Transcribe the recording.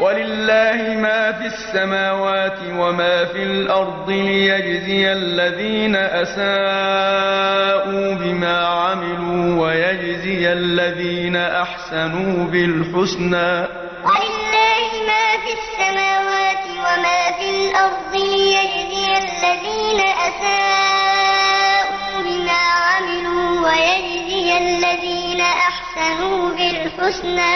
وَلِلَّهِ مَا فِي السَّمَاوَاتِ وَمَا فِي الْأَرْضِ لِيَجْزِيَ الَّذِينَ أَسَاءُوا بِمَا عَمِلُوا وَيَجْزِيَ الَّذِينَ أَحْسَنُوا بِالْحُسْنَى ۚ وَلِلَّهِ مَا فِي السَّمَاوَاتِ وَمَا فِي الْأَرْضِ لِيَجْزِيَ الَّذِينَ أَسَاءُوا بِمَا عَمِلُوا وَيَجْزِيَ الَّذِينَ أَحْسَنُوا بِالْحُسْنَى